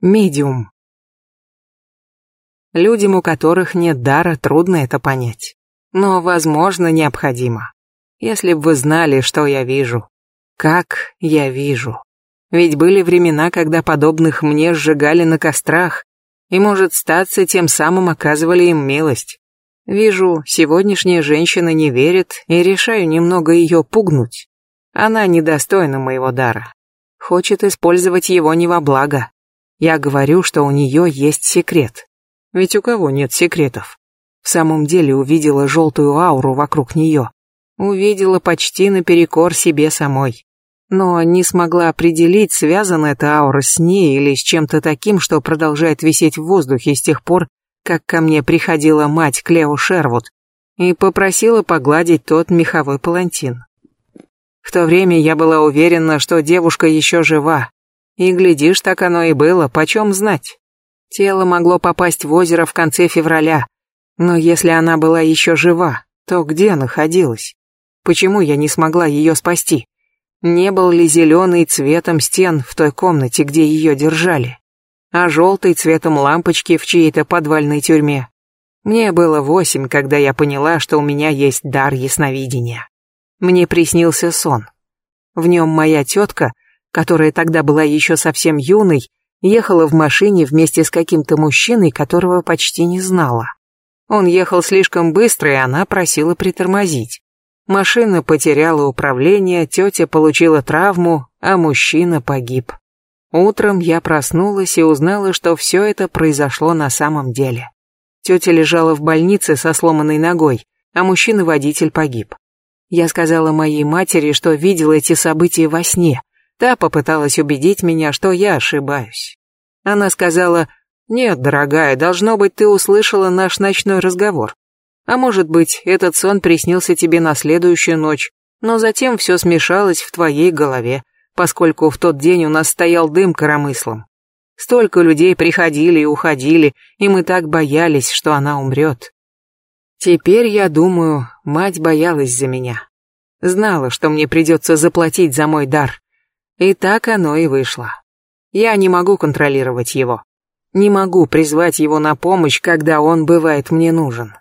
Медиум. Людям, у которых нет дара, трудно это понять. Но, возможно, необходимо. Если бы вы знали, что я вижу. Как я вижу. Ведь были времена, когда подобных мне сжигали на кострах, и, может, статься, тем самым оказывали им милость. Вижу, сегодняшняя женщина не верит, и решаю немного ее пугнуть. Она недостойна моего дара. Хочет использовать его не во благо. Я говорю, что у нее есть секрет. Ведь у кого нет секретов? В самом деле увидела желтую ауру вокруг нее. Увидела почти наперекор себе самой но не смогла определить, связана эта аура с ней или с чем-то таким, что продолжает висеть в воздухе с тех пор, как ко мне приходила мать Клео Шервуд и попросила погладить тот меховой палантин. В то время я была уверена, что девушка еще жива, и, глядишь, так оно и было, почем знать. Тело могло попасть в озеро в конце февраля, но если она была еще жива, то где находилась? Почему я не смогла ее спасти? Не был ли зеленый цветом стен в той комнате, где ее держали, а желтый цветом лампочки в чьей-то подвальной тюрьме? Мне было восемь, когда я поняла, что у меня есть дар ясновидения. Мне приснился сон. В нем моя тетка, которая тогда была еще совсем юной, ехала в машине вместе с каким-то мужчиной, которого почти не знала. Он ехал слишком быстро, и она просила притормозить. Машина потеряла управление, тетя получила травму, а мужчина погиб. Утром я проснулась и узнала, что все это произошло на самом деле. Тетя лежала в больнице со сломанной ногой, а мужчина-водитель погиб. Я сказала моей матери, что видела эти события во сне. Та попыталась убедить меня, что я ошибаюсь. Она сказала, «Нет, дорогая, должно быть, ты услышала наш ночной разговор. А может быть, этот сон приснился тебе на следующую ночь, но затем все смешалось в твоей голове, поскольку в тот день у нас стоял дым коромыслом. Столько людей приходили и уходили, и мы так боялись, что она умрет. Теперь, я думаю, мать боялась за меня. Знала, что мне придется заплатить за мой дар. И так оно и вышло. Я не могу контролировать его. Не могу призвать его на помощь, когда он бывает мне нужен.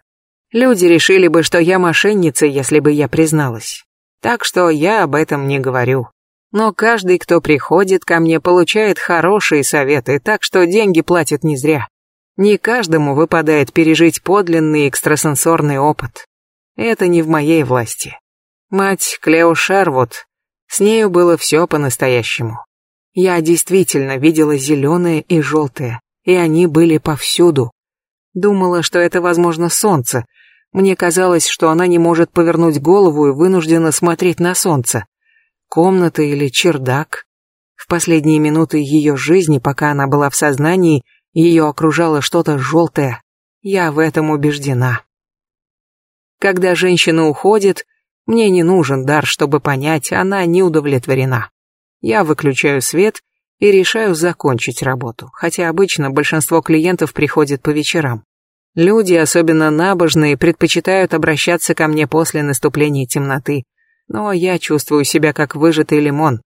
Люди решили бы, что я мошенница, если бы я призналась. Так что я об этом не говорю. Но каждый, кто приходит ко мне, получает хорошие советы, так что деньги платят не зря. Не каждому выпадает пережить подлинный экстрасенсорный опыт. Это не в моей власти. Мать Клео Шервуд, с нею было все по-настоящему. Я действительно видела зеленое и желтое, и они были повсюду. Думала, что это, возможно, солнце, мне казалось, что она не может повернуть голову и вынуждена смотреть на солнце. Комната или чердак. В последние минуты ее жизни, пока она была в сознании, ее окружало что-то желтое. Я в этом убеждена. Когда женщина уходит, мне не нужен дар, чтобы понять, она не удовлетворена. Я выключаю свет и решаю закончить работу, хотя обычно большинство клиентов приходит по вечерам. Люди, особенно набожные, предпочитают обращаться ко мне после наступления темноты. Но я чувствую себя как выжатый лимон.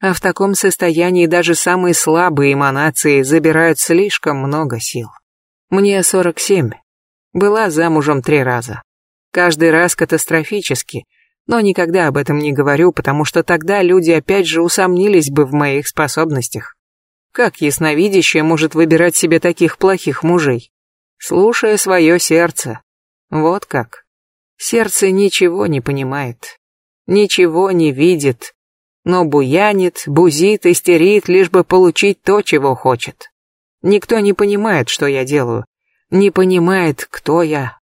А в таком состоянии даже самые слабые эманации забирают слишком много сил. Мне 47. Была замужем три раза. Каждый раз катастрофически, но никогда об этом не говорю, потому что тогда люди опять же усомнились бы в моих способностях. Как ясновидящая может выбирать себе таких плохих мужей? слушая свое сердце. Вот как. Сердце ничего не понимает, ничего не видит, но буянит, бузит, истерит, лишь бы получить то, чего хочет. Никто не понимает, что я делаю, не понимает, кто я,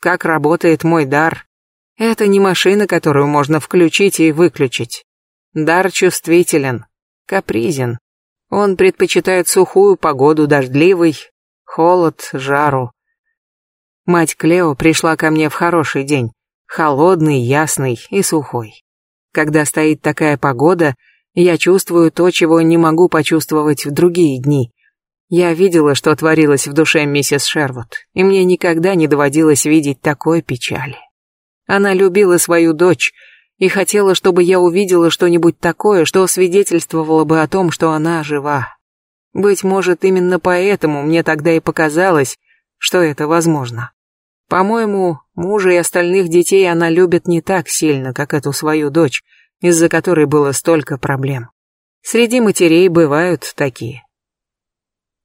как работает мой дар. Это не машина, которую можно включить и выключить. Дар чувствителен, капризен. Он предпочитает сухую погоду, дождливый, холод, жару. Мать Клео пришла ко мне в хороший день, холодный, ясный и сухой. Когда стоит такая погода, я чувствую то, чего не могу почувствовать в другие дни. Я видела, что творилось в душе миссис Шервуд, и мне никогда не доводилось видеть такой печали. Она любила свою дочь и хотела, чтобы я увидела что-нибудь такое, что свидетельствовало бы о том, что она жива. Быть может, именно поэтому мне тогда и показалось, что это возможно. По-моему, мужа и остальных детей она любит не так сильно, как эту свою дочь, из-за которой было столько проблем. Среди матерей бывают такие.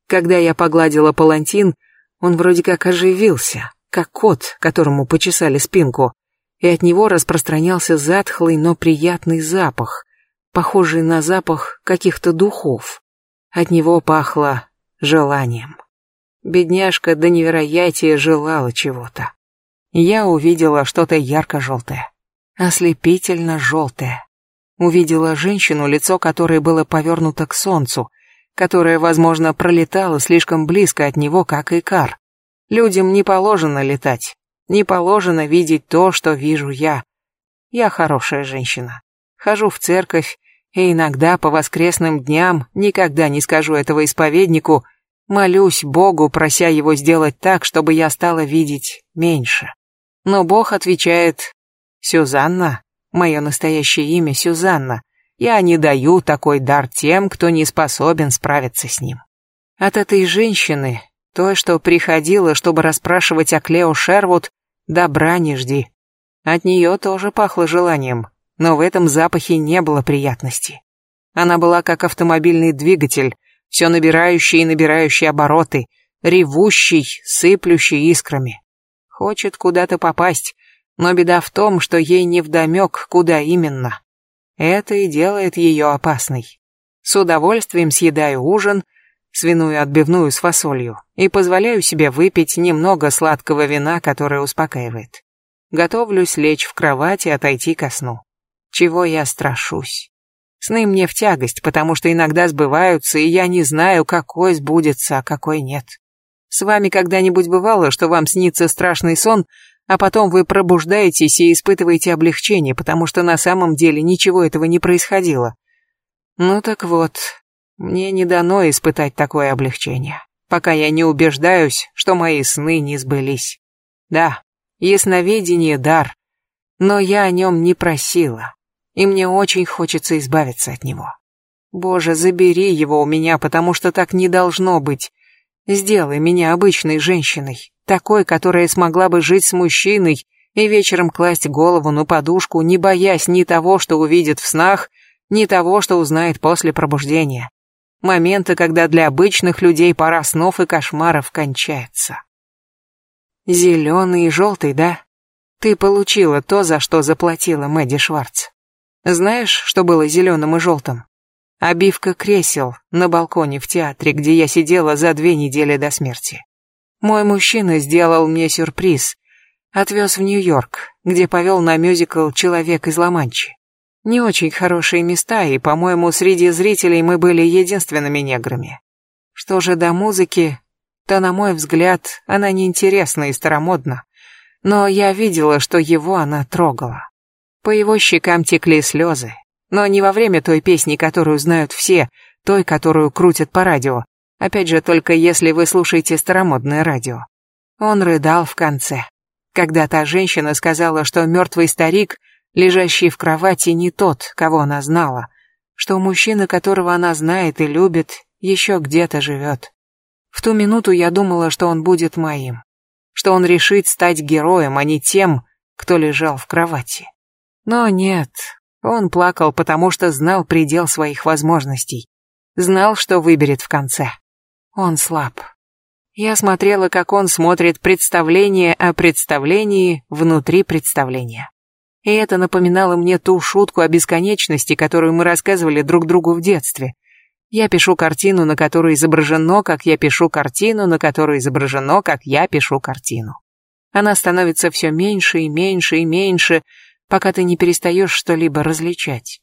Когда я погладила палантин, он вроде как оживился, как кот, которому почесали спинку, и от него распространялся затхлый, но приятный запах, похожий на запах каких-то духов. От него пахло желанием. Бедняжка до невероятия желала чего-то. Я увидела что-то ярко-желтое, ослепительно желтое. Увидела женщину, лицо которой было повернуто к солнцу, которое, возможно, пролетало слишком близко от него, как икар. Людям не положено летать, не положено видеть то, что вижу я. Я хорошая женщина. Хожу в церковь, и иногда по воскресным дням, никогда не скажу этого исповеднику, Молюсь Богу, прося его сделать так, чтобы я стала видеть меньше. Но Бог отвечает, «Сюзанна, мое настоящее имя Сюзанна, я не даю такой дар тем, кто не способен справиться с ним». От этой женщины, той, что приходила, чтобы расспрашивать о Клео Шервуд, добра не жди. От нее тоже пахло желанием, но в этом запахе не было приятности. Она была как автомобильный двигатель, все набирающий и набирающий обороты, ревущий, сыплющий искрами. Хочет куда-то попасть, но беда в том, что ей невдомек, куда именно. Это и делает ее опасной. С удовольствием съедаю ужин, свиную отбивную с фасолью, и позволяю себе выпить немного сладкого вина, которое успокаивает. Готовлюсь лечь в кровать и отойти ко сну. Чего я страшусь? Сны мне в тягость, потому что иногда сбываются, и я не знаю, какой сбудется, а какой нет. С вами когда-нибудь бывало, что вам снится страшный сон, а потом вы пробуждаетесь и испытываете облегчение, потому что на самом деле ничего этого не происходило? Ну так вот, мне не дано испытать такое облегчение, пока я не убеждаюсь, что мои сны не сбылись. Да, ясновидение — дар, но я о нем не просила и мне очень хочется избавиться от него. Боже, забери его у меня, потому что так не должно быть. Сделай меня обычной женщиной, такой, которая смогла бы жить с мужчиной и вечером класть голову на подушку, не боясь ни того, что увидит в снах, ни того, что узнает после пробуждения. Моменты, когда для обычных людей пора снов и кошмаров кончается. Зеленый и желтый, да? Ты получила то, за что заплатила Мэдди Шварц. Знаешь, что было зеленым и желтым? Обивка кресел на балконе в театре, где я сидела за две недели до смерти. Мой мужчина сделал мне сюрприз. Отвез в Нью-Йорк, где повел на мюзикл «Человек из Ла-Манчи». Не очень хорошие места, и, по-моему, среди зрителей мы были единственными неграми. Что же до музыки, то, на мой взгляд, она неинтересна и старомодна. Но я видела, что его она трогала. По его щекам текли слезы, но не во время той песни, которую знают все, той, которую крутят по радио. Опять же, только если вы слушаете старомодное радио. Он рыдал в конце, когда та женщина сказала, что мертвый старик, лежащий в кровати, не тот, кого она знала, что мужчина, которого она знает и любит, еще где-то живет. В ту минуту я думала, что он будет моим, что он решит стать героем, а не тем, кто лежал в кровати. Но нет, он плакал, потому что знал предел своих возможностей. Знал, что выберет в конце. Он слаб. Я смотрела, как он смотрит представление о представлении внутри представления. И это напоминало мне ту шутку о бесконечности, которую мы рассказывали друг другу в детстве. Я пишу картину, на которой изображено, как я пишу картину, на которой изображено, как я пишу картину. Она становится все меньше и меньше и меньше, пока ты не перестаешь что-либо различать.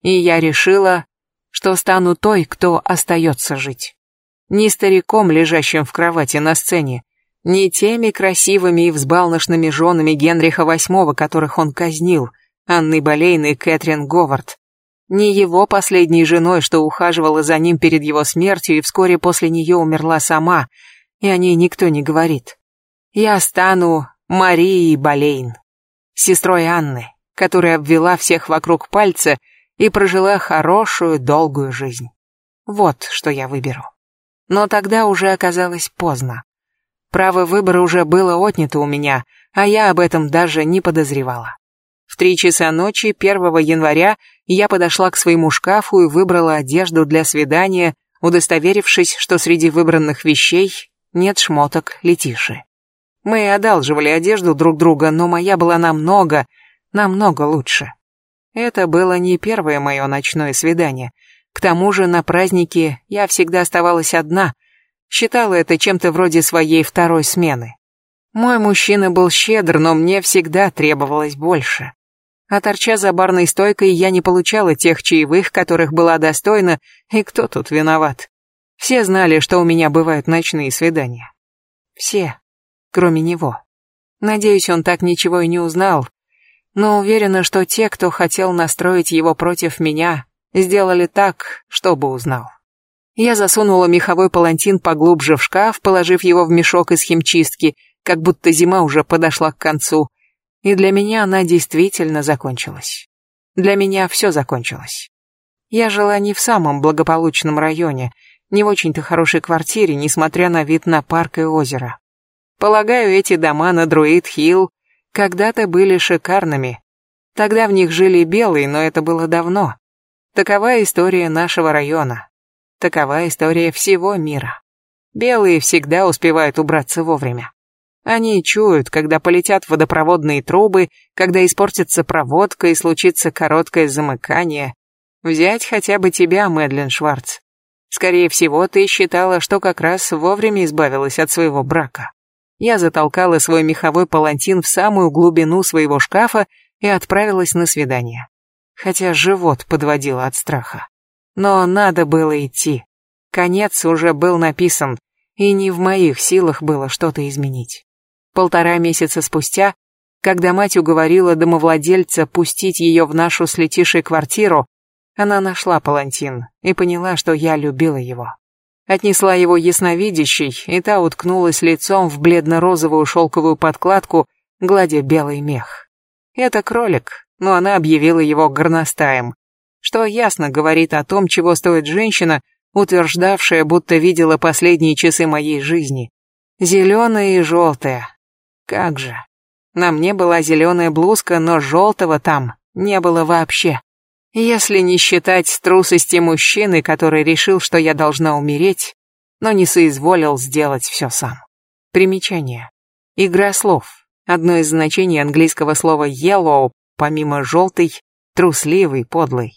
И я решила, что стану той, кто остается жить. Не стариком, лежащим в кровати на сцене, не теми красивыми и взбалношными женами Генриха VIII, которых он казнил, Анной Болейн и Кэтрин Говард, не его последней женой, что ухаживала за ним перед его смертью и вскоре после нее умерла сама, и о ней никто не говорит. Я стану Марией Болейн сестрой Анны, которая обвела всех вокруг пальца и прожила хорошую, долгую жизнь. Вот что я выберу. Но тогда уже оказалось поздно. Право выбора уже было отнято у меня, а я об этом даже не подозревала. В три часа ночи 1 января я подошла к своему шкафу и выбрала одежду для свидания, удостоверившись, что среди выбранных вещей нет шмоток Летиши. Мы одалживали одежду друг друга, но моя была намного, намного лучше. Это было не первое мое ночное свидание. К тому же на празднике я всегда оставалась одна, считала это чем-то вроде своей второй смены. Мой мужчина был щедр, но мне всегда требовалось больше. А торча за барной стойкой, я не получала тех чаевых, которых была достойна, и кто тут виноват? Все знали, что у меня бывают ночные свидания. Все кроме него. Надеюсь, он так ничего и не узнал, но уверена, что те, кто хотел настроить его против меня, сделали так, чтобы узнал. Я засунула меховой палантин поглубже в шкаф, положив его в мешок из химчистки, как будто зима уже подошла к концу, и для меня она действительно закончилась. Для меня все закончилось. Я жила не в самом благополучном районе, не в очень-то хорошей квартире, несмотря на вид на парк и озеро. Полагаю, эти дома на Друид-Хилл когда-то были шикарными. Тогда в них жили белые, но это было давно. Такова история нашего района. Такова история всего мира. Белые всегда успевают убраться вовремя. Они чуют, когда полетят водопроводные трубы, когда испортится проводка и случится короткое замыкание. Взять хотя бы тебя, Мэдлин Шварц. Скорее всего, ты считала, что как раз вовремя избавилась от своего брака. Я затолкала свой меховой палантин в самую глубину своего шкафа и отправилась на свидание. Хотя живот подводило от страха. Но надо было идти. Конец уже был написан, и не в моих силах было что-то изменить. Полтора месяца спустя, когда мать уговорила домовладельца пустить ее в нашу с Летишей квартиру, она нашла палантин и поняла, что я любила его. Отнесла его ясновидящей, и та уткнулась лицом в бледно-розовую шелковую подкладку, гладя белый мех. Это кролик, но она объявила его горностаем, что ясно говорит о том, чего стоит женщина, утверждавшая, будто видела последние часы моей жизни. Зеленая и желтая. Как же. На мне была зеленая блузка, но желтого там не было вообще. Если не считать трусости мужчины, который решил, что я должна умереть, но не соизволил сделать все сам. Примечание. Игра слов. Одно из значений английского слова yellow, помимо желтый, трусливый, подлый.